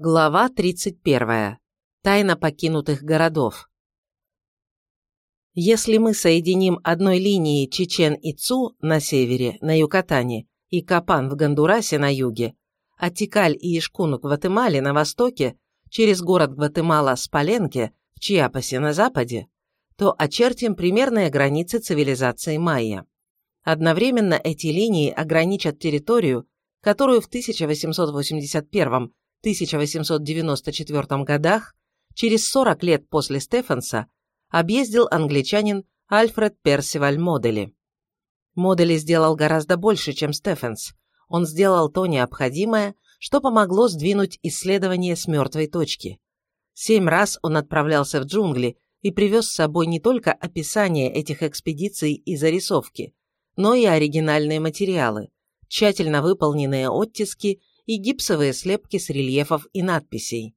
Глава 31. Тайна покинутых городов. Если мы соединим одной линией Чечен-Ицу на севере, на Юкатане, и Капан в Гондурасе на юге, а Тикаль и Ишкун в Гватемале на востоке, через город Гватемала Спаленке в Чиапасе на западе, то очертим примерные границы цивилизации майя. Одновременно эти линии ограничат территорию, которую в 1881 1894 годах, через 40 лет после Стефанса, объездил англичанин Альфред Персиваль Модели. Модели сделал гораздо больше, чем Стефанс. Он сделал то необходимое, что помогло сдвинуть исследование с мертвой точки. Семь раз он отправлялся в джунгли и привез с собой не только описание этих экспедиций и зарисовки, но и оригинальные материалы, тщательно выполненные оттиски и гипсовые слепки с рельефов и надписей.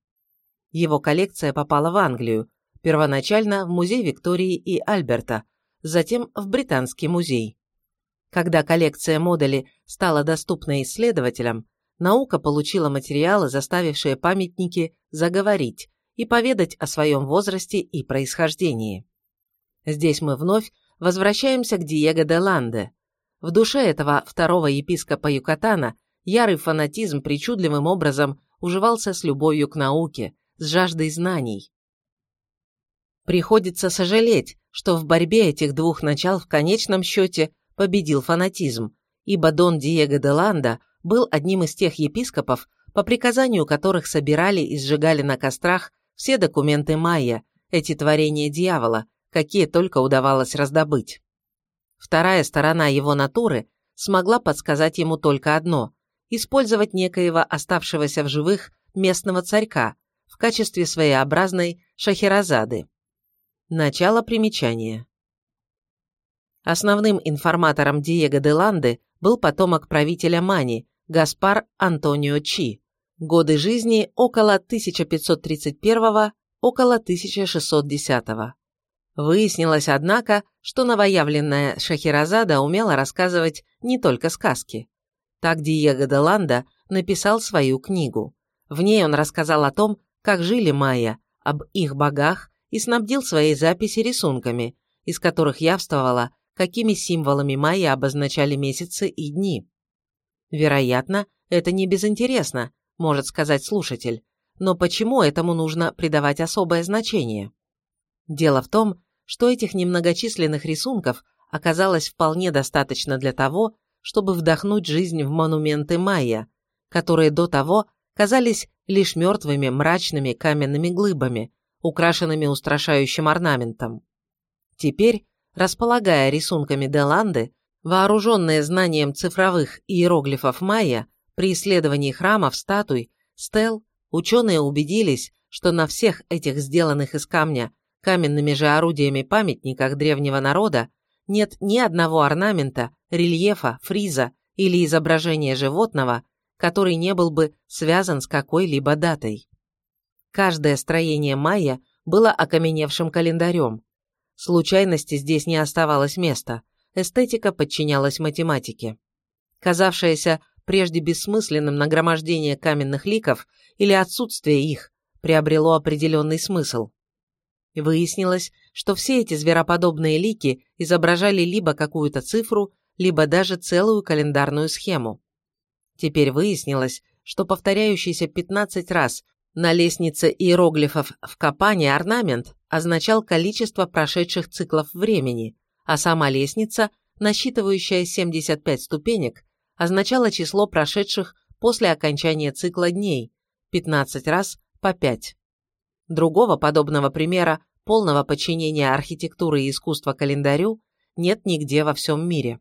Его коллекция попала в Англию, первоначально в музей Виктории и Альберта, затем в Британский музей. Когда коллекция модели стала доступна исследователям, наука получила материалы, заставившие памятники заговорить и поведать о своем возрасте и происхождении. Здесь мы вновь возвращаемся к Диего де Ланде. В душе этого второго епископа Юкатана ярый фанатизм причудливым образом уживался с любовью к науке, с жаждой знаний. Приходится сожалеть, что в борьбе этих двух начал в конечном счете победил фанатизм, ибо Дон Диего де Ланда был одним из тех епископов, по приказанию которых собирали и сжигали на кострах все документы майя, эти творения дьявола, какие только удавалось раздобыть. Вторая сторона его натуры смогла подсказать ему только одно использовать некоего оставшегося в живых местного царька в качестве своеобразной шахерезады. Начало примечания. Основным информатором Диего де Ланды был потомок правителя Мани, Гаспар Антонио Чи. Годы жизни около 1531 около 1610 Выяснилось, однако, что новоявленная Шахерезада умела рассказывать не только сказки. Так Диего де Ланда написал свою книгу. В ней он рассказал о том, как жили майя, об их богах и снабдил свои записи рисунками, из которых явствовало, какими символами майя обозначали месяцы и дни. Вероятно, это не безинтересно, может сказать слушатель, но почему этому нужно придавать особое значение? Дело в том, что этих немногочисленных рисунков оказалось вполне достаточно для того, чтобы вдохнуть жизнь в монументы майя, которые до того казались лишь мертвыми мрачными каменными глыбами, украшенными устрашающим орнаментом. Теперь, располагая рисунками Деланды, вооруженные знанием цифровых иероглифов майя, при исследовании храмов, статуй, стел, ученые убедились, что на всех этих сделанных из камня каменными же орудиями памятниках древнего народа нет ни одного орнамента, рельефа, фриза или изображения животного, который не был бы связан с какой-либо датой. Каждое строение майя было окаменевшим календарем. Случайности здесь не оставалось места, эстетика подчинялась математике. Казавшееся прежде бессмысленным нагромождение каменных ликов или отсутствие их приобрело определенный смысл. Выяснилось, что все эти звероподобные лики изображали либо какую-то цифру, либо даже целую календарную схему. Теперь выяснилось, что повторяющийся 15 раз на лестнице иероглифов в Капане орнамент означал количество прошедших циклов времени, а сама лестница, насчитывающая 75 ступенек, означала число прошедших после окончания цикла дней, 15 раз по 5. Другого подобного примера полного подчинения архитектуры и искусства календарю нет нигде во всем мире.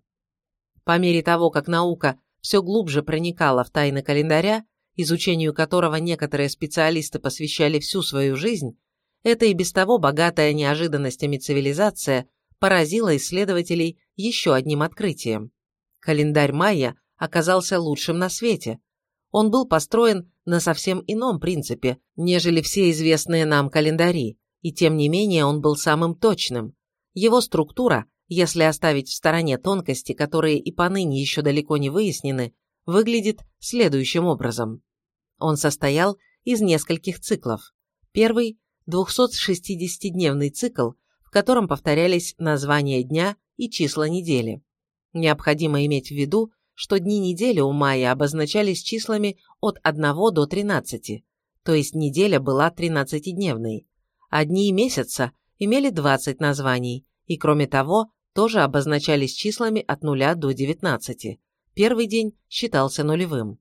По мере того, как наука все глубже проникала в тайны календаря, изучению которого некоторые специалисты посвящали всю свою жизнь, эта и без того богатая неожиданностями цивилизация поразила исследователей еще одним открытием. Календарь майя оказался лучшим на свете. Он был построен на совсем ином принципе, нежели все известные нам календари, и тем не менее он был самым точным. Его структура, если оставить в стороне тонкости, которые и поныне еще далеко не выяснены, выглядит следующим образом. Он состоял из нескольких циклов. Первый – 260-дневный цикл, в котором повторялись названия дня и числа недели. Необходимо иметь в виду, что дни недели у майя обозначались числами от 1 до 13, то есть неделя была 13-дневной, а дни месяца имели 20 названий, и кроме того, тоже обозначались числами от 0 до 19. Первый день считался нулевым.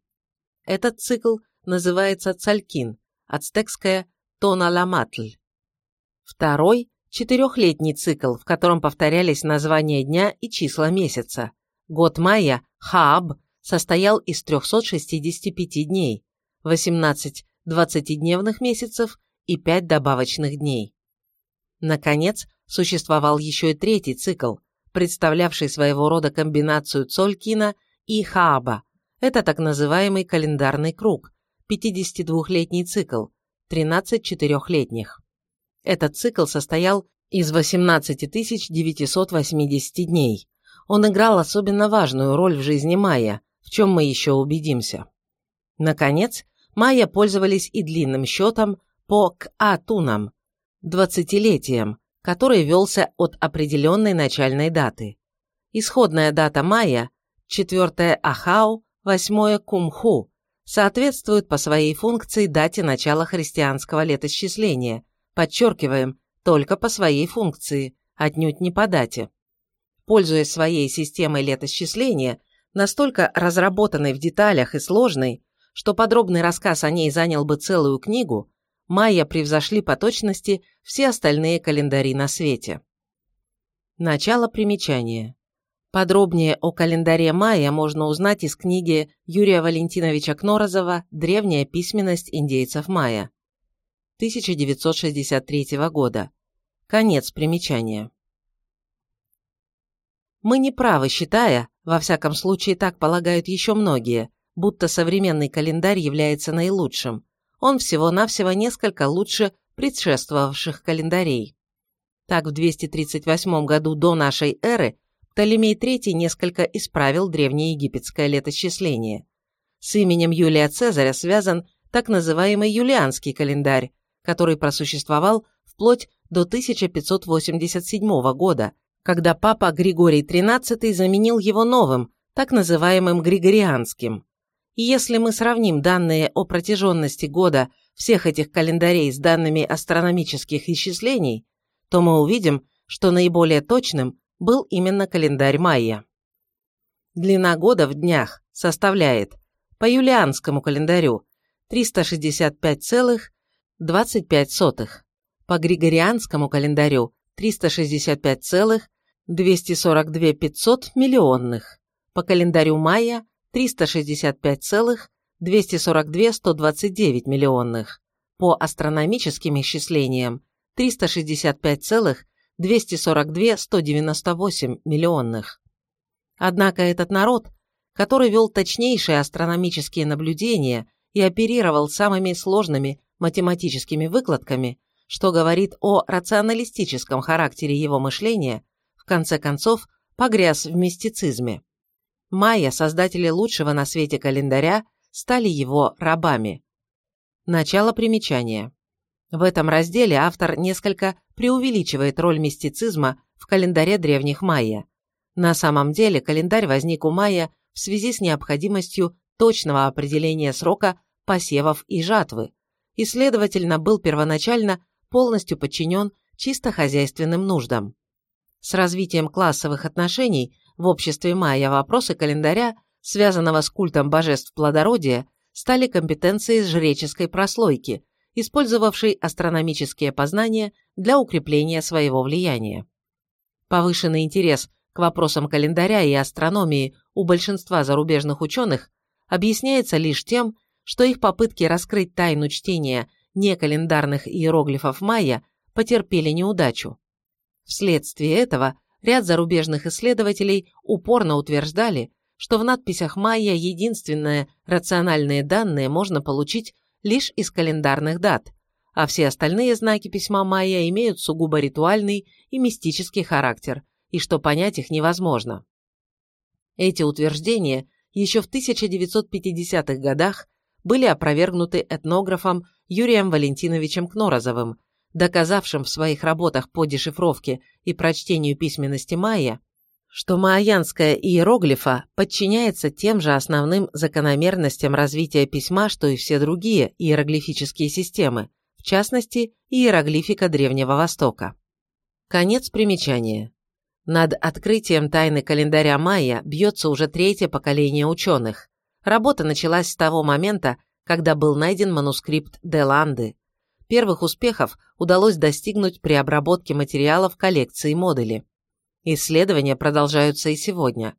Этот цикл называется цалькин, ацтекская тоналаматль. Второй – четырехлетний цикл, в котором повторялись названия дня и числа месяца. Год майя, Хааб, состоял из 365 дней, 18 20-дневных месяцев и 5 добавочных дней. Наконец, существовал еще и третий цикл, представлявший своего рода комбинацию Цолькина и Хааба. Это так называемый календарный круг, 52-летний цикл, 13 четырехлетних. Этот цикл состоял из 18 980 дней. Он играл особенно важную роль в жизни майя, в чем мы еще убедимся. Наконец, майя пользовались и длинным счетом по катунам, двадцатилетием, который велся от определенной начальной даты. Исходная дата майя – 4 Ахау, 8 Кумху, соответствует по своей функции дате начала христианского летосчисления, подчеркиваем, только по своей функции, отнюдь не по дате. Пользуясь своей системой летосчисления, настолько разработанной в деталях и сложной, что подробный рассказ о ней занял бы целую книгу, майя превзошли по точности все остальные календари на свете. Начало примечания. Подробнее о календаре майя можно узнать из книги Юрия Валентиновича Кнорозова «Древняя письменность индейцев майя» 1963 года. Конец примечания. Мы не правы, считая, во всяком случае так полагают еще многие, будто современный календарь является наилучшим, он всего-навсего несколько лучше предшествовавших календарей. Так, в 238 году до нашей эры Птолемей III несколько исправил древнеегипетское летосчисление. С именем Юлия Цезаря связан так называемый юлианский календарь, который просуществовал вплоть до 1587 года, когда папа Григорий XIII заменил его новым, так называемым Григорианским. Если мы сравним данные о протяженности года всех этих календарей с данными астрономических исчислений, то мы увидим, что наиболее точным был именно календарь майя. Длина года в днях составляет по юлианскому календарю 365,25, по григорианскому календарю 365,242 миллионных, по календарю майя 365,242-129 миллионных, по астрономическим исчислениям 365,242-198 миллионных. Однако этот народ, который вел точнейшие астрономические наблюдения и оперировал самыми сложными математическими выкладками, что говорит о рационалистическом характере его мышления, в конце концов погряз в мистицизме. Майя, создатели лучшего на свете календаря, стали его рабами. Начало примечания. В этом разделе автор несколько преувеличивает роль мистицизма в календаре древних майя. На самом деле календарь возник у майя в связи с необходимостью точного определения срока посевов и жатвы, и, следовательно, был первоначально полностью подчинен чисто хозяйственным нуждам. С развитием классовых отношений в обществе майя вопросы календаря, связанного с культом божеств плодородия, стали компетенцией жреческой прослойки, использовавшей астрономические познания для укрепления своего влияния. Повышенный интерес к вопросам календаря и астрономии у большинства зарубежных ученых объясняется лишь тем, что их попытки раскрыть тайну чтения некалендарных иероглифов майя потерпели неудачу. Вследствие этого ряд зарубежных исследователей упорно утверждали, что в надписях майя единственные рациональные данные можно получить лишь из календарных дат, а все остальные знаки письма майя имеют сугубо ритуальный и мистический характер, и что понять их невозможно. Эти утверждения еще в 1950-х годах были опровергнуты этнографом Юрием Валентиновичем Кнорозовым, доказавшим в своих работах по дешифровке и прочтению письменности майя, что майянская иероглифа подчиняется тем же основным закономерностям развития письма, что и все другие иероглифические системы, в частности, иероглифика Древнего Востока. Конец примечания. Над открытием тайны календаря майя бьется уже третье поколение ученых. Работа началась с того момента, когда был найден манускрипт Деланды. Первых успехов удалось достигнуть при обработке материалов коллекции модули. Исследования продолжаются и сегодня.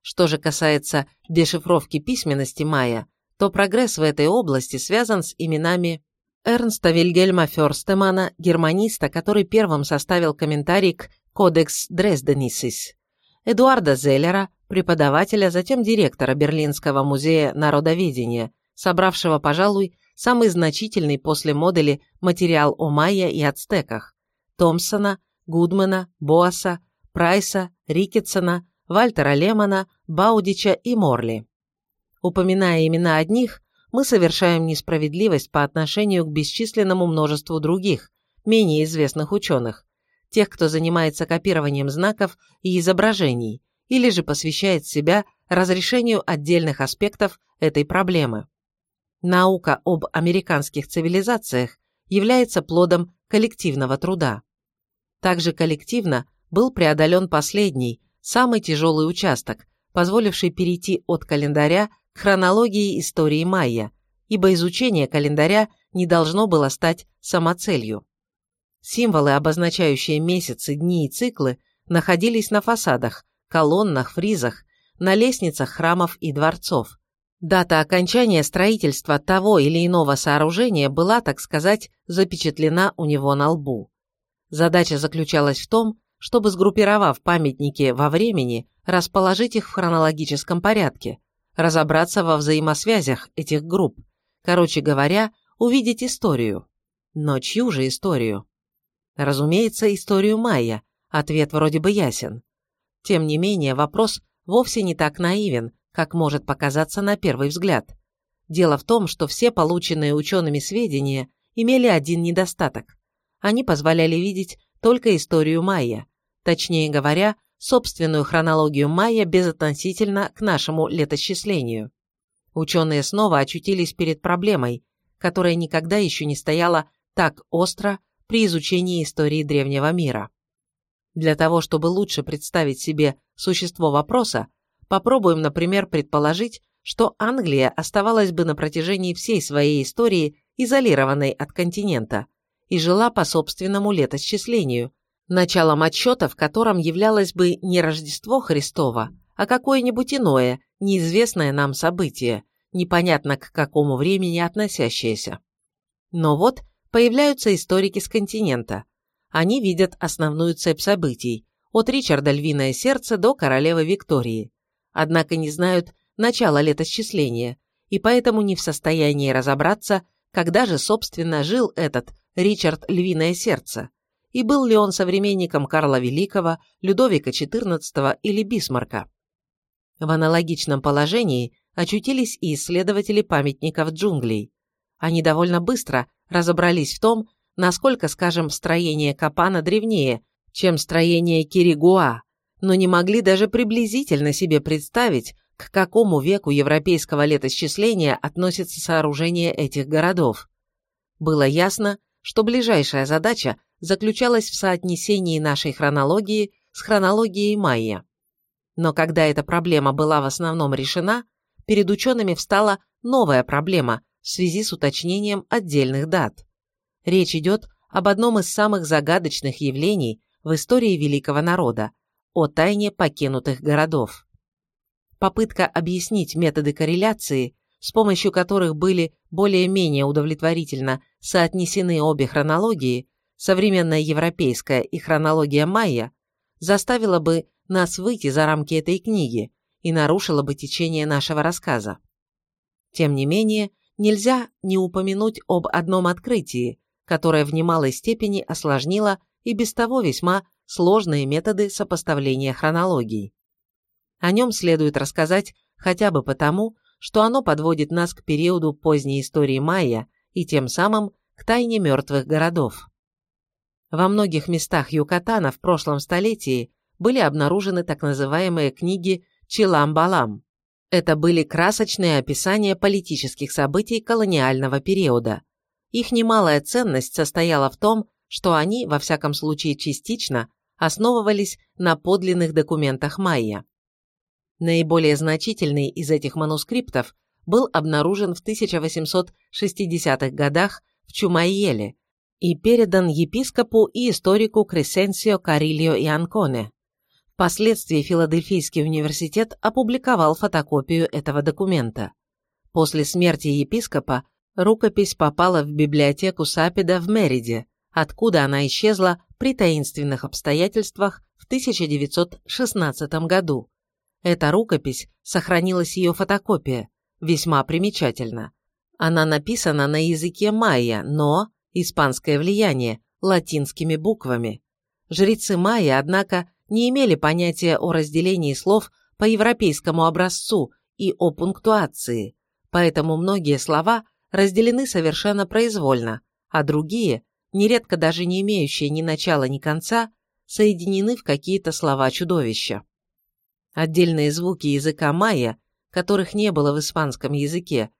Что же касается дешифровки письменности майя, то прогресс в этой области связан с именами Эрнста Вильгельма Ферстемана, германиста, который первым составил комментарий к «Кодекс Дрезденисис», Эдуарда Зеллера, преподавателя, затем директора Берлинского музея народоведения, собравшего, пожалуй, самый значительный после модели материал о майя и ацтеках, Томпсона, Гудмана, Боаса, Прайса, Рикетсона, Вальтера Лемона, Баудича и Морли. Упоминая имена одних, мы совершаем несправедливость по отношению к бесчисленному множеству других, менее известных ученых, тех, кто занимается копированием знаков и изображений, или же посвящает себя разрешению отдельных аспектов этой проблемы. Наука об американских цивилизациях является плодом коллективного труда. Также коллективно был преодолен последний, самый тяжелый участок, позволивший перейти от календаря к хронологии истории майя, ибо изучение календаря не должно было стать самоцелью. Символы, обозначающие месяцы, дни и циклы, находились на фасадах, колоннах, фризах, на лестницах храмов и дворцов. Дата окончания строительства того или иного сооружения была, так сказать, запечатлена у него на лбу. Задача заключалась в том, чтобы, сгруппировав памятники во времени, расположить их в хронологическом порядке, разобраться во взаимосвязях этих групп, короче говоря, увидеть историю. Но чью же историю? Разумеется, историю майя, ответ вроде бы ясен. Тем не менее, вопрос вовсе не так наивен, как может показаться на первый взгляд. Дело в том, что все полученные учеными сведения имели один недостаток. Они позволяли видеть только историю майя, точнее говоря, собственную хронологию майя безотносительно к нашему летосчислению. Ученые снова очутились перед проблемой, которая никогда еще не стояла так остро при изучении истории древнего мира. Для того, чтобы лучше представить себе существо вопроса, попробуем, например, предположить, что Англия оставалась бы на протяжении всей своей истории изолированной от континента и жила по собственному летосчислению, началом отсчета в котором являлось бы не Рождество Христово, а какое-нибудь иное, неизвестное нам событие, непонятно к какому времени относящееся. Но вот появляются историки с континента. Они видят основную цепь событий, от Ричарда Львиное Сердце до королевы Виктории. Однако не знают начала летосчисления, и поэтому не в состоянии разобраться, когда же, собственно, жил этот Ричард Львиное Сердце, и был ли он современником Карла Великого, Людовика XIV или Бисмарка. В аналогичном положении очутились и исследователи памятников джунглей. Они довольно быстро разобрались в том, насколько, скажем, строение Капана древнее, чем строение Киригуа, но не могли даже приблизительно себе представить, к какому веку европейского летосчисления относится сооружение этих городов. Было ясно, что ближайшая задача заключалась в соотнесении нашей хронологии с хронологией майя. Но когда эта проблема была в основном решена, перед учеными встала новая проблема в связи с уточнением отдельных дат. Речь идет об одном из самых загадочных явлений в истории великого народа – о тайне покинутых городов. Попытка объяснить методы корреляции, с помощью которых были более-менее удовлетворительно соотнесены обе хронологии, современная европейская и хронология майя, заставила бы нас выйти за рамки этой книги и нарушила бы течение нашего рассказа. Тем не менее, нельзя не упомянуть об одном открытии, которое в немалой степени осложнило и без того весьма сложные методы сопоставления хронологий. О нем следует рассказать хотя бы потому, что оно подводит нас к периоду поздней истории майя и тем самым к тайне мертвых городов. Во многих местах Юкатана в прошлом столетии были обнаружены так называемые книги Чилам-Балам. Это были красочные описания политических событий колониального периода. Их немалая ценность состояла в том, что они, во всяком случае частично, основывались на подлинных документах майя. Наиболее значительный из этих манускриптов был обнаружен в 1860-х годах в Чумайеле и передан епископу и историку Кресенсио Карильо и Анконе. Впоследствии Филадельфийский университет опубликовал фотокопию этого документа. После смерти епископа рукопись попала в библиотеку Сапида в Мериде, откуда она исчезла при таинственных обстоятельствах в 1916 году. Эта рукопись, сохранилась ее фотокопия, весьма примечательна. Она написана на языке майя, но испанское влияние, латинскими буквами. Жрецы майя, однако, не имели понятия о разделении слов по европейскому образцу и о пунктуации, поэтому многие слова разделены совершенно произвольно, а другие, нередко даже не имеющие ни начала, ни конца, соединены в какие-то слова-чудовища. Отдельные звуки языка майя, которых не было в испанском языке,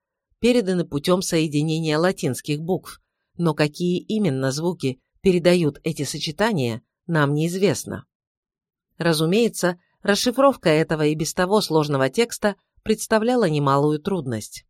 переданы путем соединения латинских букв, но какие именно звуки передают эти сочетания, нам неизвестно. Разумеется, расшифровка этого и без того сложного текста представляла немалую трудность.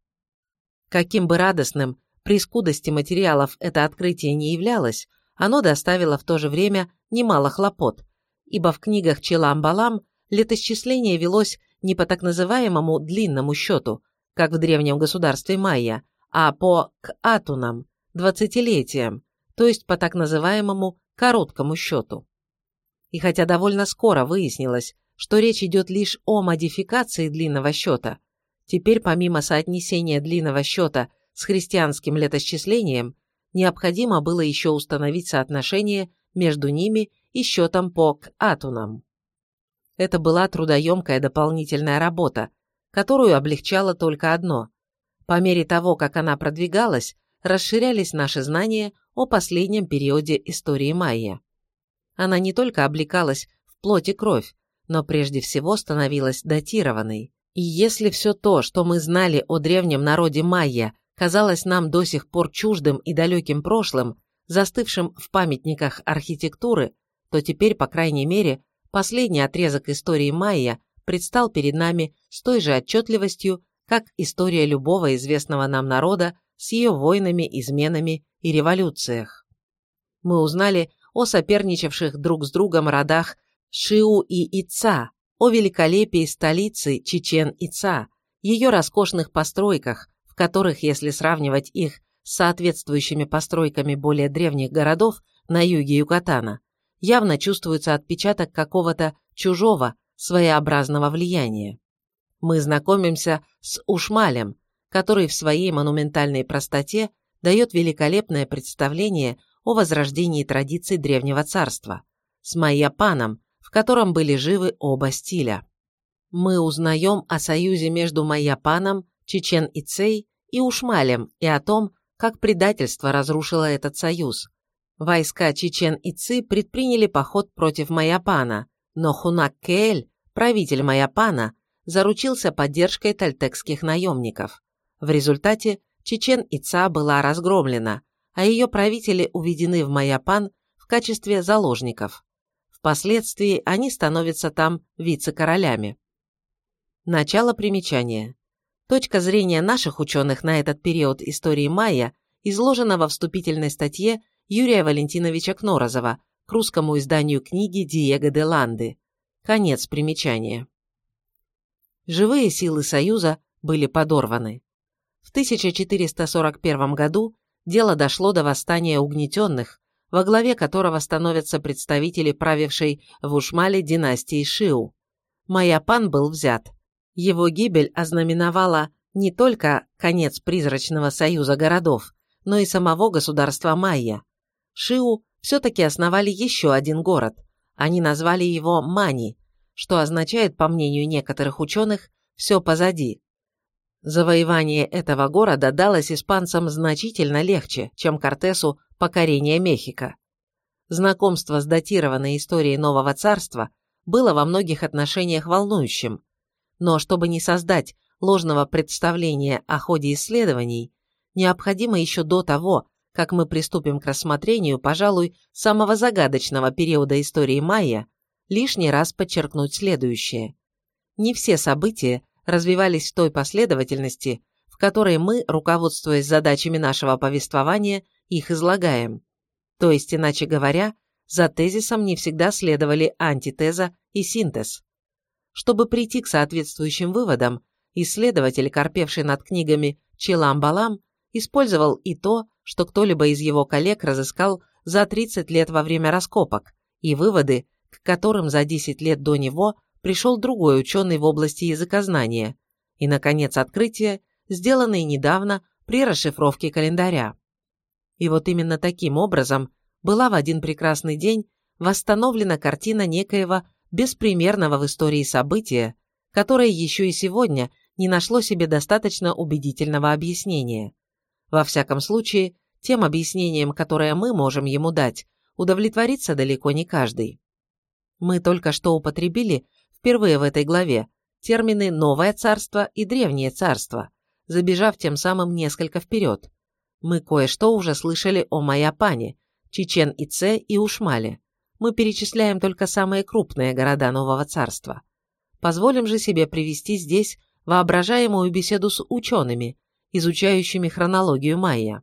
Каким бы радостным при скудости материалов это открытие не являлось, оно доставило в то же время немало хлопот, ибо в книгах Челам-Балам летосчисление велось не по так называемому длинному счету, как в древнем государстве Майя, а по катунам, двадцатилетиям, то есть по так называемому короткому счету. И хотя довольно скоро выяснилось, что речь идет лишь о модификации длинного счета, теперь помимо соотнесения длинного счета с христианским летосчислением, необходимо было еще установить соотношение между ними и счетом по атунам. Это была трудоемкая дополнительная работа, которую облегчало только одно. По мере того, как она продвигалась, расширялись наши знания о последнем периоде истории майя. Она не только облекалась в плоть и кровь, но прежде всего становилась датированной. И если все то, что мы знали о древнем народе майя, казалось нам до сих пор чуждым и далеким прошлым, застывшим в памятниках архитектуры, то теперь, по крайней мере, последний отрезок истории майя предстал перед нами с той же отчетливостью, как история любого известного нам народа с ее войнами, изменами и революциях. Мы узнали о соперничавших друг с другом родах Шиу и Ица, о великолепии столицы Чечен-Ица, ее роскошных постройках, которых, если сравнивать их с соответствующими постройками более древних городов на юге Юкатана, явно чувствуется отпечаток какого-то чужого, своеобразного влияния. Мы знакомимся с Ушмалем, который в своей монументальной простоте дает великолепное представление о возрождении традиций Древнего Царства, с Майяпаном, в котором были живы оба стиля. Мы узнаем о союзе между Майяпаном, Чечен-Ицей и Ушмалем и о том, как предательство разрушило этот союз. Войска Чечен-Ицы предприняли поход против Майяпана, но Хунак-Кеэль, правитель Майяпана, заручился поддержкой тальтекских наемников. В результате Чечен-Ица была разгромлена, а ее правители уведены в Майяпан в качестве заложников. Впоследствии они становятся там вице-королями. Начало примечания. Точка зрения наших ученых на этот период истории майя изложена во вступительной статье Юрия Валентиновича Кнорозова к русскому изданию книги Диего де Ланды. Конец примечания. Живые силы Союза были подорваны. В 1441 году дело дошло до восстания угнетенных, во главе которого становятся представители правившей в Ушмале династии Шиу. Майяпан был взят. Его гибель ознаменовала не только конец призрачного союза городов, но и самого государства Майя. Шиу все-таки основали еще один город. Они назвали его Мани, что означает, по мнению некоторых ученых, «все позади». Завоевание этого города далось испанцам значительно легче, чем Кортесу покорение Мехико. Знакомство с датированной историей Нового Царства было во многих отношениях волнующим, но чтобы не создать ложного представления о ходе исследований, необходимо еще до того, как мы приступим к рассмотрению, пожалуй, самого загадочного периода истории майя, лишний раз подчеркнуть следующее. Не все события развивались в той последовательности, в которой мы, руководствуясь задачами нашего повествования, их излагаем. То есть, иначе говоря, за тезисом не всегда следовали антитеза и синтез. Чтобы прийти к соответствующим выводам, исследователь, корпевший над книгами Чилам-Балам, использовал и то, что кто-либо из его коллег разыскал за 30 лет во время раскопок, и выводы, к которым за 10 лет до него пришел другой ученый в области языкознания, и, наконец, открытия, сделанные недавно при расшифровке календаря. И вот именно таким образом была в один прекрасный день восстановлена картина некоего беспримерного в истории события, которое еще и сегодня не нашло себе достаточно убедительного объяснения. Во всяком случае, тем объяснением, которое мы можем ему дать, удовлетворится далеко не каждый. Мы только что употребили, впервые в этой главе, термины «новое царство» и «древнее царство», забежав тем самым несколько вперед. Мы кое-что уже слышали о Майапане, Чечен-Ице и Ушмале. Мы перечисляем только самые крупные города Нового Царства. Позволим же себе привести здесь воображаемую беседу с учеными, изучающими хронологию майя.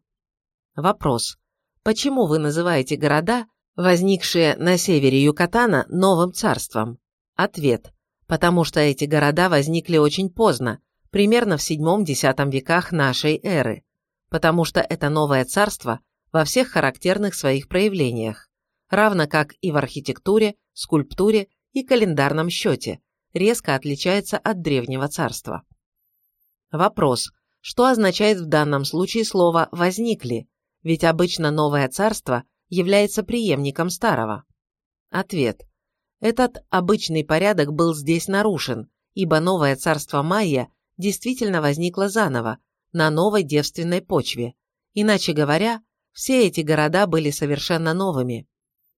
Вопрос. Почему вы называете города, возникшие на севере Юкатана, новым царством? Ответ. Потому что эти города возникли очень поздно, примерно в VII-X веках нашей эры. Потому что это новое царство во всех характерных своих проявлениях, равно как и в архитектуре, скульптуре и календарном счете, резко отличается от древнего царства. Вопрос. Что означает в данном случае слово «возникли», ведь обычно новое царство является преемником старого? Ответ. Этот обычный порядок был здесь нарушен, ибо новое царство Майя действительно возникло заново, на новой девственной почве. Иначе говоря, все эти города были совершенно новыми.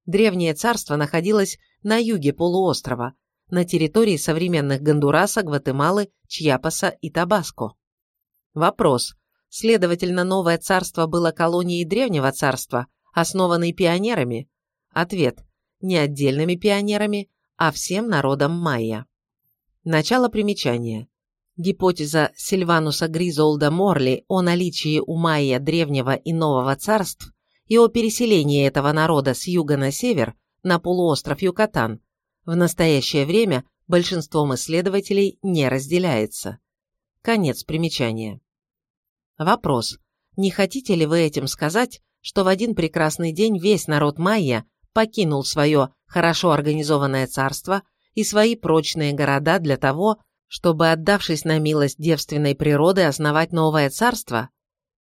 Древнее царство находилось на юге полуострова, на территории современных Гондураса, Гватемалы, Чьяпаса и Табаско. Вопрос. Следовательно, новое царство было колонией древнего царства, основанной пионерами? Ответ. Не отдельными пионерами, а всем народом майя. Начало примечания. Гипотеза Сильвануса Гризолда Морли о наличии у майя древнего и нового царств и о переселении этого народа с юга на север на полуостров Юкатан в настоящее время большинством исследователей не разделяется. Конец примечания. Вопрос. Не хотите ли вы этим сказать, что в один прекрасный день весь народ майя покинул свое хорошо организованное царство и свои прочные города для того, чтобы, отдавшись на милость девственной природы, основать новое царство?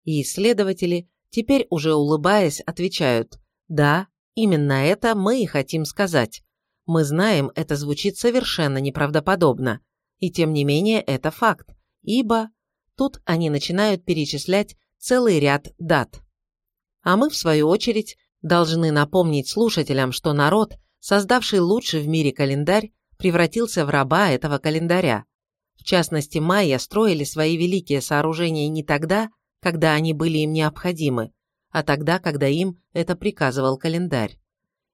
И исследователи, теперь уже улыбаясь, отвечают «Да, именно это мы и хотим сказать. Мы знаем, это звучит совершенно неправдоподобно, и тем не менее это факт, ибо Тут они начинают перечислять целый ряд дат. А мы, в свою очередь, должны напомнить слушателям, что народ, создавший лучший в мире календарь, превратился в раба этого календаря. В частности, майя строили свои великие сооружения не тогда, когда они были им необходимы, а тогда, когда им это приказывал календарь.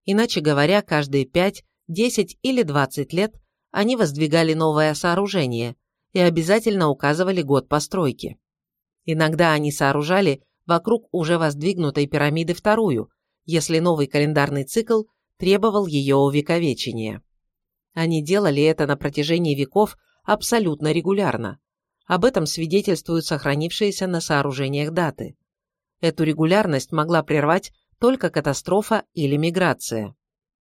Иначе говоря, каждые 5, 10 или 20 лет они воздвигали новое сооружение, и обязательно указывали год постройки. Иногда они сооружали вокруг уже воздвигнутой пирамиды вторую, если новый календарный цикл требовал ее увековечения. Они делали это на протяжении веков абсолютно регулярно. Об этом свидетельствуют сохранившиеся на сооружениях даты. Эту регулярность могла прервать только катастрофа или миграция.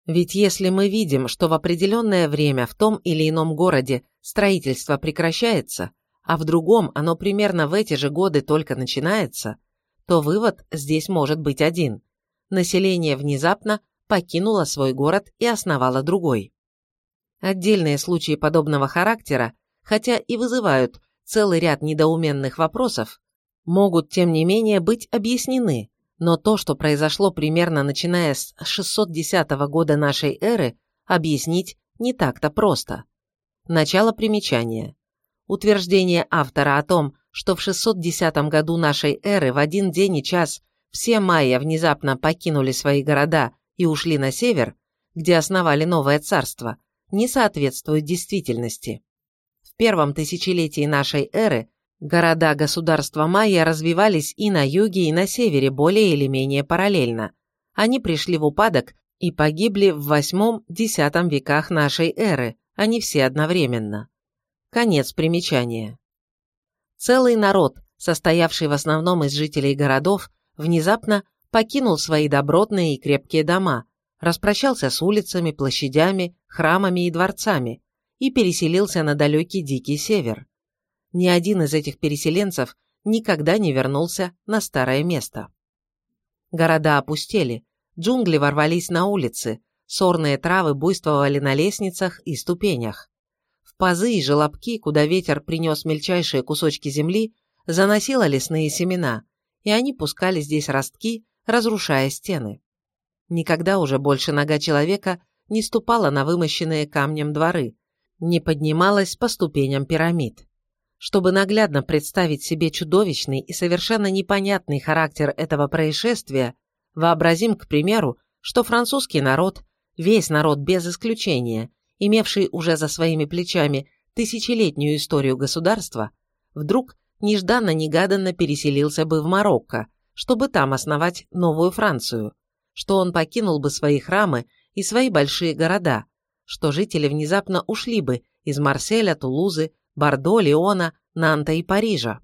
Ведь если мы видим, что в определенное время в том или ином городе строительство прекращается, а в другом оно примерно в эти же годы только начинается, то вывод здесь может быть один. Население внезапно покинуло свой город и основало другой. Отдельные случаи подобного характера, хотя и вызывают целый ряд недоуменных вопросов, могут, тем не менее, быть объяснены, но то, что произошло примерно начиная с 610 года нашей эры, объяснить не так-то просто. Начало примечания. Утверждение автора о том, что в 610 году нашей эры в один день и час все майя внезапно покинули свои города и ушли на север, где основали новое царство, не соответствует действительности. В первом тысячелетии нашей эры города-государства майя развивались и на юге, и на севере более или менее параллельно. Они пришли в упадок и погибли в VIII-X веках нашей эры, а не все одновременно. Конец примечания. Целый народ, состоявший в основном из жителей городов, внезапно покинул свои добротные и крепкие дома, распрощался с улицами, площадями, храмами и дворцами и переселился на далекий Дикий Север. Ни один из этих переселенцев никогда не вернулся на старое место. Города опустели, джунгли ворвались на улицы, сорные травы буйствовали на лестницах и ступенях. В пазы и желобки, куда ветер принес мельчайшие кусочки земли, заносило лесные семена, и они пускали здесь ростки, разрушая стены. Никогда уже больше нога человека не ступала на вымощенные камнем дворы, не поднималась по ступеням пирамид. Чтобы наглядно представить себе чудовищный и совершенно непонятный характер этого происшествия, вообразим, к примеру, что французский народ, весь народ без исключения, имевший уже за своими плечами тысячелетнюю историю государства, вдруг нежданно-негаданно переселился бы в Марокко, чтобы там основать новую Францию, что он покинул бы свои храмы и свои большие города, что жители внезапно ушли бы из Марселя, Тулузы, Бордо, Леона, Нанта и Парижа.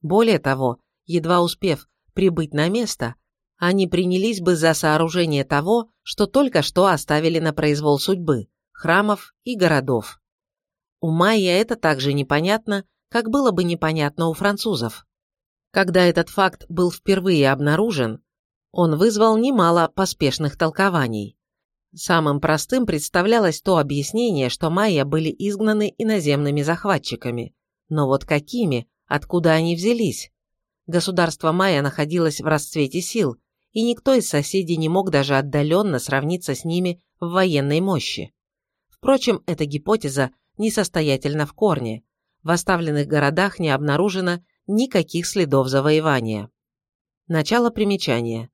Более того, едва успев прибыть на место, они принялись бы за сооружение того, что только что оставили на произвол судьбы – храмов и городов. У Майя это также непонятно, как было бы непонятно у французов. Когда этот факт был впервые обнаружен, он вызвал немало поспешных толкований. Самым простым представлялось то объяснение, что майя были изгнаны иноземными захватчиками. Но вот какими, откуда они взялись? Государство майя находилось в расцвете сил, и никто из соседей не мог даже отдаленно сравниться с ними в военной мощи. Впрочем, эта гипотеза несостоятельна в корне. В оставленных городах не обнаружено никаких следов завоевания. Начало примечания.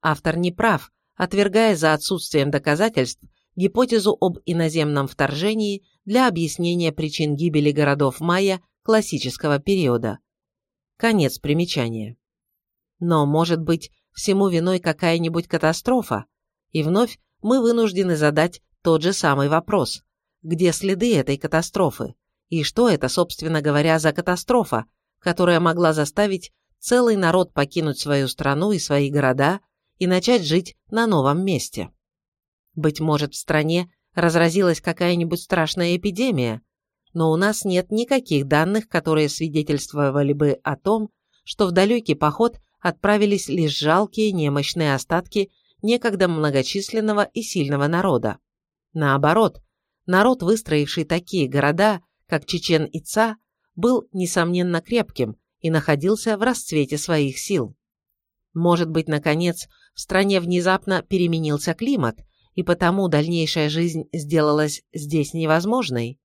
Автор не прав, отвергая за отсутствием доказательств гипотезу об иноземном вторжении для объяснения причин гибели городов майя классического периода. Конец примечания. Но, может быть, всему виной какая-нибудь катастрофа? И вновь мы вынуждены задать тот же самый вопрос. Где следы этой катастрофы? И что это, собственно говоря, за катастрофа, которая могла заставить целый народ покинуть свою страну и свои города и начать жить на новом месте? Быть может, в стране разразилась какая-нибудь страшная эпидемия, но у нас нет никаких данных, которые свидетельствовали бы о том, что в далекий поход отправились лишь жалкие немощные остатки некогда многочисленного и сильного народа. Наоборот, народ, выстроивший такие города, как Чечен-Ица, был, несомненно, крепким и находился в расцвете своих сил. Может быть, наконец, в стране внезапно переменился климат, и потому дальнейшая жизнь сделалась здесь невозможной.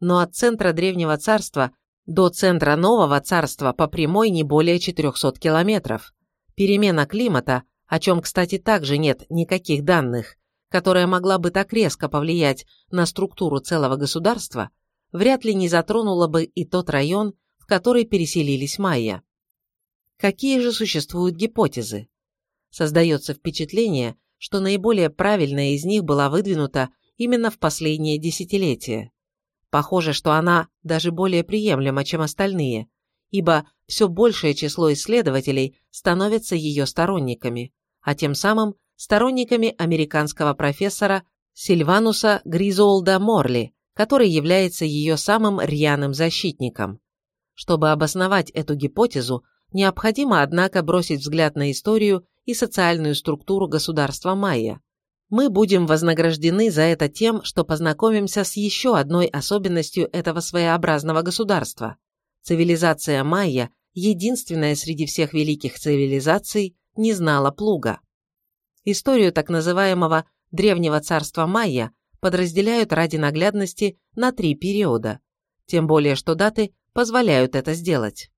Но от центра Древнего Царства до центра нового царства по прямой не более 400 километров. Перемена климата, о чем, кстати, также нет никаких данных, которая могла бы так резко повлиять на структуру целого государства, вряд ли не затронула бы и тот район, в который переселились майя. Какие же существуют гипотезы? Создается впечатление, что наиболее правильная из них была выдвинута именно в последнее десятилетие. Похоже, что она даже более приемлема, чем остальные, ибо все большее число исследователей становятся ее сторонниками, а тем самым сторонниками американского профессора Сильвануса Гризолда Морли, который является ее самым рьяным защитником. Чтобы обосновать эту гипотезу, необходимо, однако, бросить взгляд на историю и социальную структуру государства майя, мы будем вознаграждены за это тем, что познакомимся с еще одной особенностью этого своеобразного государства. Цивилизация майя, единственная среди всех великих цивилизаций, не знала плуга. Историю так называемого Древнего царства майя подразделяют ради наглядности на три периода, тем более что даты позволяют это сделать.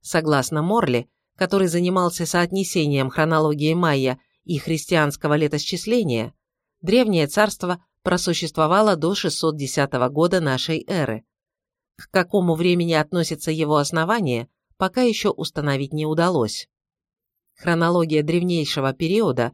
Согласно Морли, который занимался соотнесением хронологии майя и христианского летосчисления, Древнее царство просуществовало до 610 года нашей эры. К какому времени относится его основание, пока еще установить не удалось. Хронология древнейшего периода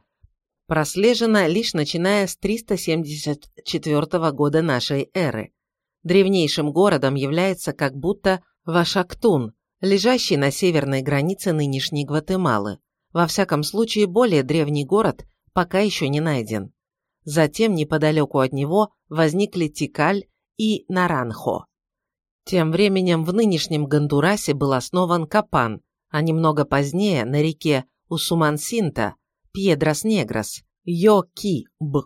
прослежена лишь начиная с 374 года нашей эры. Древнейшим городом является как будто Вашактун, лежащий на северной границе нынешней Гватемалы. Во всяком случае, более древний город пока еще не найден. Затем неподалеку от него возникли Тикаль и Наранхо. Тем временем в нынешнем Гондурасе был основан Капан, а немного позднее на реке Усумансинта Пьедрос-Негрос, Йо-Ки-Б.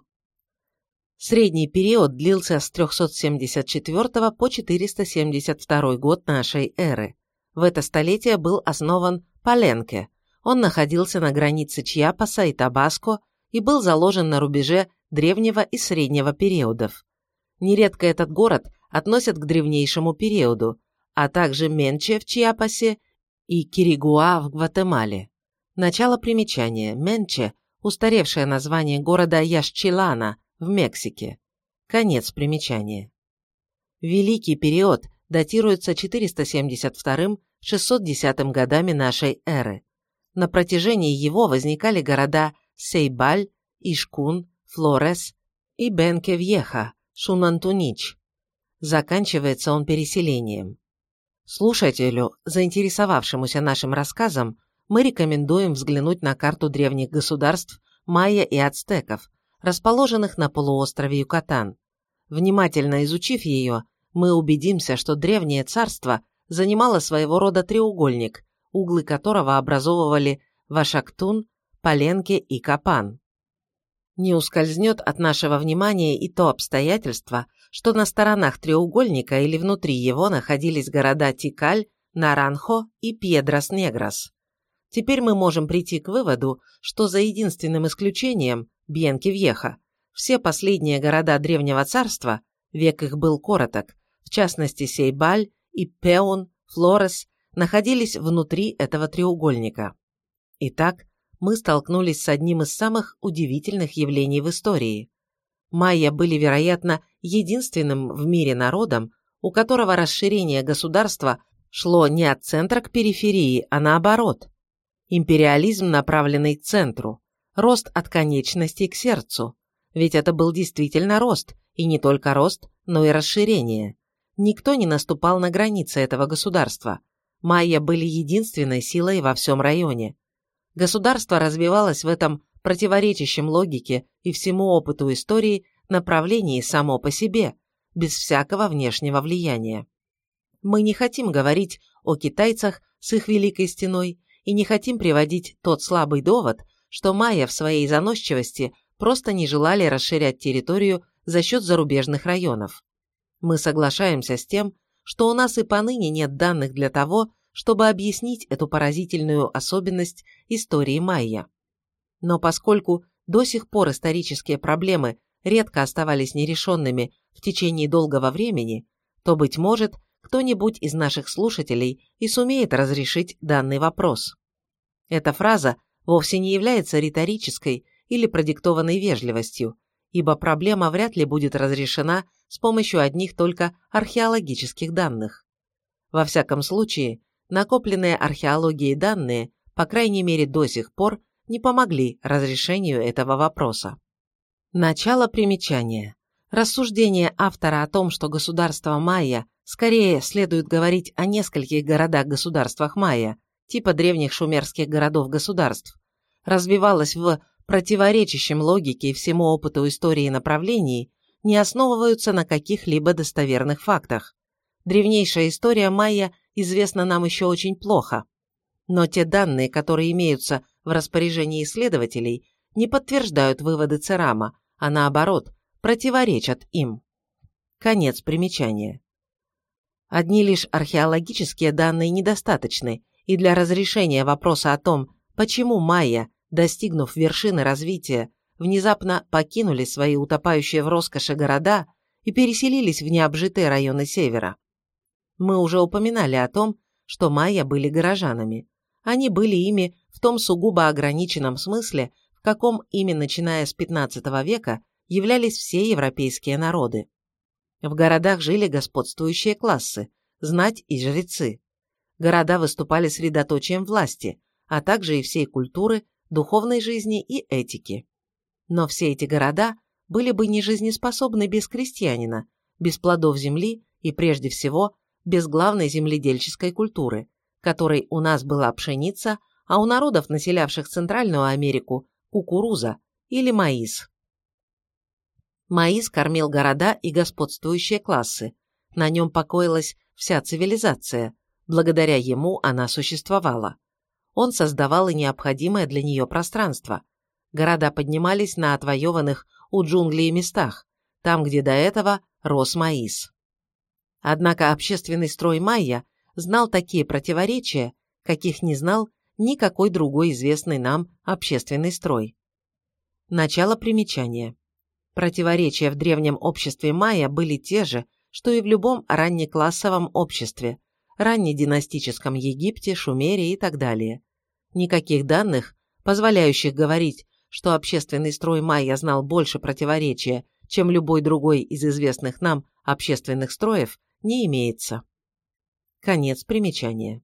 Средний период длился с 374 по 472 год нашей эры. В это столетие был основан Паленке. Он находился на границе Чьяпаса и Табаско и был заложен на рубеже древнего и среднего периодов. Нередко этот город относят к древнейшему периоду, а также Менче в Чиапасе и Киригуа в Гватемале. Начало примечания. Менче – устаревшее название города Яшчилана в Мексике. Конец примечания. Великий период датируется 472-610 годами нашей эры. На протяжении его возникали города Сейбаль, Ишкун, Флорес и Бенке-Вьеха, Шунантунич. Заканчивается он переселением. Слушателю, заинтересовавшемуся нашим рассказом, мы рекомендуем взглянуть на карту древних государств майя и ацтеков, расположенных на полуострове Юкатан. Внимательно изучив ее, мы убедимся, что древнее царство занимало своего рода треугольник, углы которого образовывали Вашактун, Паленке и Капан. Не ускользнет от нашего внимания и то обстоятельство, что на сторонах треугольника или внутри его находились города Тикаль, Наранхо и Пьедрос-Негрос. Теперь мы можем прийти к выводу, что за единственным исключением Бьенки-Вьеха все последние города Древнего Царства, век их был короток, в частности Сейбаль и Пеун, Флорес, находились внутри этого треугольника. Итак, мы столкнулись с одним из самых удивительных явлений в истории. Майя были, вероятно, единственным в мире народом, у которого расширение государства шло не от центра к периферии, а наоборот. Империализм, направленный к центру, рост от конечностей к сердцу. Ведь это был действительно рост, и не только рост, но и расширение. Никто не наступал на границы этого государства. Майя были единственной силой во всем районе. Государство развивалось в этом противоречащем логике и всему опыту истории направлении само по себе, без всякого внешнего влияния. Мы не хотим говорить о китайцах с их Великой Стеной и не хотим приводить тот слабый довод, что майя в своей заносчивости просто не желали расширять территорию за счет зарубежных районов. Мы соглашаемся с тем, что у нас и поныне нет данных для того, чтобы объяснить эту поразительную особенность истории майя. Но поскольку до сих пор исторические проблемы редко оставались нерешенными в течение долгого времени, то, быть может, кто-нибудь из наших слушателей и сумеет разрешить данный вопрос. Эта фраза вовсе не является риторической или продиктованной вежливостью, ибо проблема вряд ли будет разрешена с помощью одних только археологических данных. Во всяком случае, накопленные археологией данные, по крайней мере до сих пор, не помогли разрешению этого вопроса. Начало примечания. Рассуждение автора о том, что государство майя скорее следует говорить о нескольких городах-государствах майя, типа древних шумерских городов-государств, развивалось в противоречащем логике и всему опыту истории направлении, не основываются на каких-либо достоверных фактах. Древнейшая история майя известно нам еще очень плохо. Но те данные, которые имеются в распоряжении исследователей, не подтверждают выводы Церама, а наоборот, противоречат им. Конец примечания. Одни лишь археологические данные недостаточны, и для разрешения вопроса о том, почему майя, достигнув вершины развития, внезапно покинули свои утопающие в роскоши города и переселились в необжитые районы севера. Мы уже упоминали о том, что майя были горожанами. Они были ими в том сугубо ограниченном смысле, в каком ими, начиная с XV века, являлись все европейские народы. В городах жили господствующие классы – знать и жрецы. Города выступали средоточием власти, а также и всей культуры, духовной жизни и этики. Но все эти города были бы не жизнеспособны без крестьянина, без плодов земли и, прежде всего, без главной земледельческой культуры, которой у нас была пшеница, а у народов, населявших Центральную Америку, кукуруза или маис. Маис кормил города и господствующие классы. На нем покоилась вся цивилизация. Благодаря ему она существовала. Он создавал и необходимое для нее пространство. Города поднимались на отвоеванных у джунглей местах, там, где до этого рос маис. Однако общественный строй майя знал такие противоречия, каких не знал никакой другой известный нам общественный строй. Начало примечания. Противоречия в древнем обществе майя были те же, что и в любом раннеклассовом обществе, раннединастическом Египте, Шумере и так далее. Никаких данных, позволяющих говорить, что общественный строй майя знал больше противоречия, чем любой другой из известных нам общественных строев, не имеется. Конец примечания.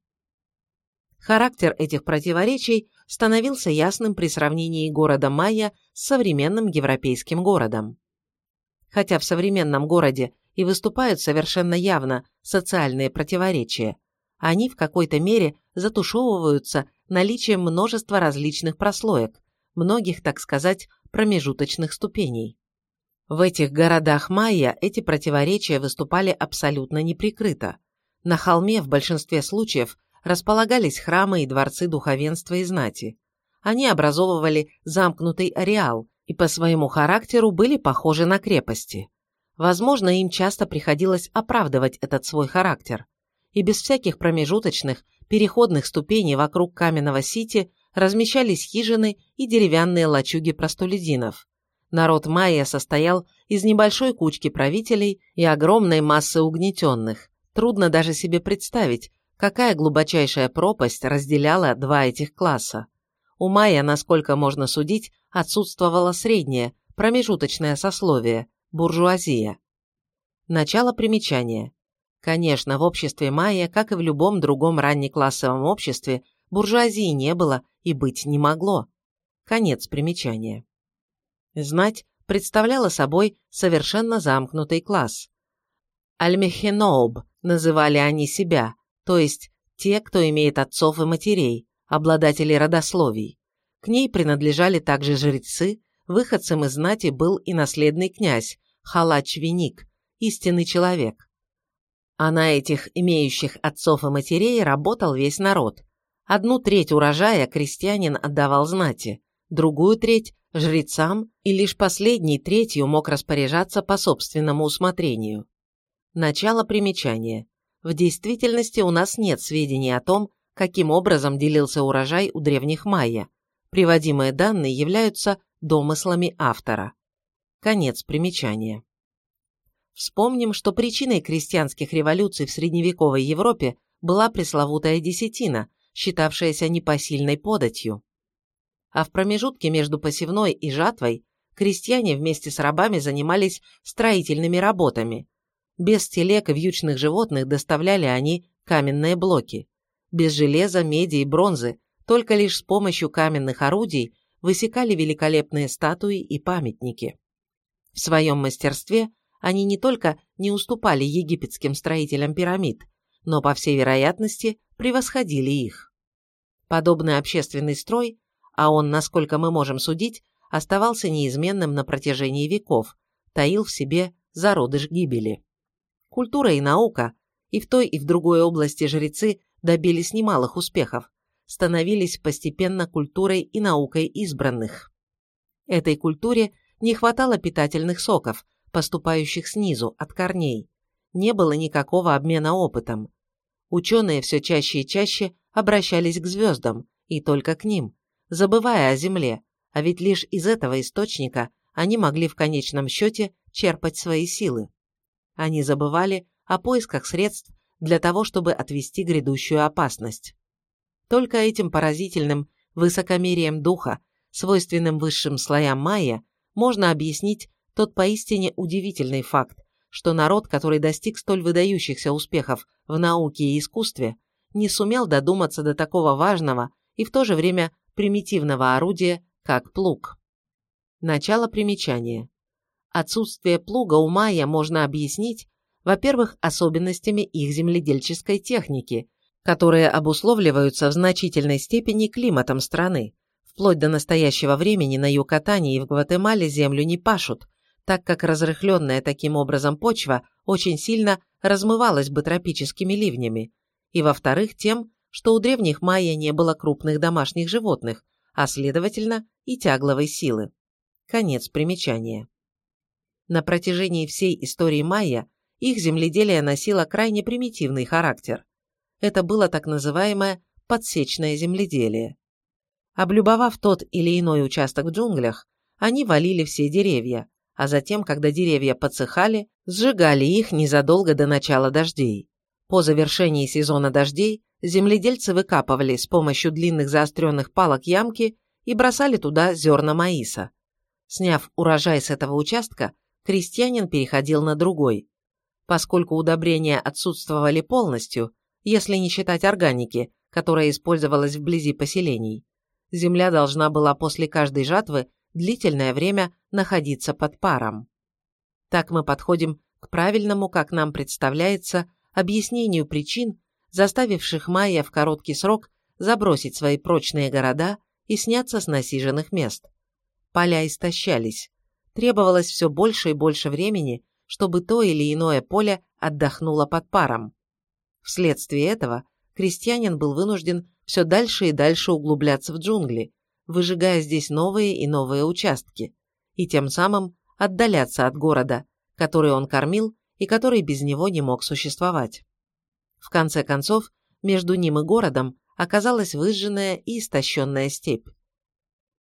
Характер этих противоречий становился ясным при сравнении города Майя с современным европейским городом. Хотя в современном городе и выступают совершенно явно социальные противоречия, они в какой-то мере затушевываются наличием множества различных прослоек, многих, так сказать, промежуточных ступеней. В этих городах майя эти противоречия выступали абсолютно неприкрыто. На холме в большинстве случаев располагались храмы и дворцы духовенства и знати. Они образовывали замкнутый ареал и по своему характеру были похожи на крепости. Возможно, им часто приходилось оправдывать этот свой характер. И без всяких промежуточных, переходных ступеней вокруг каменного сити размещались хижины и деревянные лачуги простолюдинов. Народ майя состоял из небольшой кучки правителей и огромной массы угнетенных. Трудно даже себе представить, какая глубочайшая пропасть разделяла два этих класса. У майя, насколько можно судить, отсутствовало среднее, промежуточное сословие – буржуазия. Начало примечания. Конечно, в обществе майя, как и в любом другом раннеклассовом обществе, буржуазии не было и быть не могло. Конец примечания. Знать представляла собой совершенно замкнутый класс. Альмехеноуб называли они себя, то есть те, кто имеет отцов и матерей, обладатели родословий. К ней принадлежали также жрецы, выходцем из знати был и наследный князь, Халач-Виник, истинный человек. А на этих имеющих отцов и матерей работал весь народ. Одну треть урожая крестьянин отдавал знати, другую треть – жрецам, и лишь последней третью мог распоряжаться по собственному усмотрению. Начало примечания. В действительности у нас нет сведений о том, каким образом делился урожай у древних майя. Приводимые данные являются домыслами автора. Конец примечания. Вспомним, что причиной крестьянских революций в средневековой Европе была пресловутая десятина, считавшаяся непосильной податью. А в промежутке между посевной и жатвой крестьяне вместе с рабами занимались строительными работами, без телег и вьючных животных доставляли они каменные блоки. Без железа, меди и бронзы, только лишь с помощью каменных орудий высекали великолепные статуи и памятники. В своем мастерстве они не только не уступали египетским строителям пирамид, но, по всей вероятности, превосходили их. Подобный общественный строй, а он, насколько мы можем судить, оставался неизменным на протяжении веков, таил в себе зародыш гибели. Культура и наука, и в той, и в другой области жрецы добились немалых успехов, становились постепенно культурой и наукой избранных. Этой культуре не хватало питательных соков, поступающих снизу, от корней. не было никакого обмена опытом. Ученые все чаще и чаще обращались к звездам, и только к ним, забывая о Земле, а ведь лишь из этого источника они могли в конечном счете черпать свои силы. Они забывали о поисках средств для того, чтобы отвести грядущую опасность. Только этим поразительным высокомерием духа, свойственным высшим слоям майя, можно объяснить тот поистине удивительный факт, что народ, который достиг столь выдающихся успехов в науке и искусстве, не сумел додуматься до такого важного и в то же время примитивного орудия, как плуг. Начало примечания. Отсутствие плуга у майя можно объяснить, во-первых, особенностями их земледельческой техники, которые обусловливаются в значительной степени климатом страны. Вплоть до настоящего времени на Юкатане и в Гватемале землю не пашут, так как разрыхленная таким образом почва очень сильно размывалась бы тропическими ливнями, и во-вторых, тем, что у древних майя не было крупных домашних животных, а следовательно и тягловой силы. Конец примечания. На протяжении всей истории майя их земледелие носило крайне примитивный характер. Это было так называемое подсечное земледелие. Облюбовав тот или иной участок в джунглях, они валили все деревья, а затем, когда деревья подсыхали, сжигали их незадолго до начала дождей. По завершении сезона дождей земледельцы выкапывали с помощью длинных заостренных палок ямки и бросали туда зерна маиса. Сняв урожай с этого участка, крестьянин переходил на другой. Поскольку удобрения отсутствовали полностью, если не считать органики, которая использовалась вблизи поселений, земля должна была после каждой жатвы длительное время находиться под паром. Так мы подходим к правильному, как нам представляется, объяснению причин, заставивших майя в короткий срок забросить свои прочные города и сняться с насиженных мест. Поля истощались. Требовалось все больше и больше времени, чтобы то или иное поле отдохнуло под паром. Вследствие этого крестьянин был вынужден все дальше и дальше углубляться в джунгли, выжигая здесь новые и новые участки, и тем самым отдаляться от города, который он кормил и который без него не мог существовать. В конце концов, между ним и городом оказалась выжженная и истощенная степь.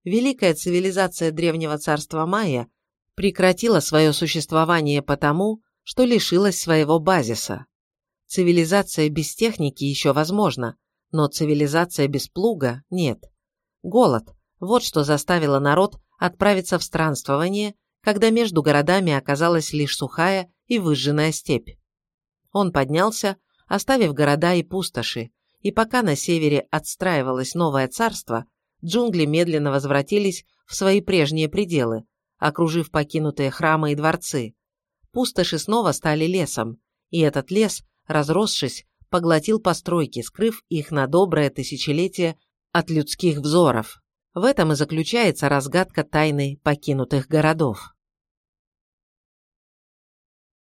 Великая цивилизация древнего царства Майя прекратила свое существование потому, что лишилась своего базиса. Цивилизация без техники еще возможна, но цивилизация без плуга нет. Голод – вот что заставило народ отправиться в странствование, когда между городами оказалась лишь сухая и выжженная степь. Он поднялся, оставив города и пустоши, и пока на севере отстраивалось новое царство, джунгли медленно возвратились в свои прежние пределы, окружив покинутые храмы и дворцы. Пустоши снова стали лесом, и этот лес, разросшись, поглотил постройки, скрыв их на доброе тысячелетие от людских взоров. В этом и заключается разгадка тайны покинутых городов.